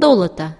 долота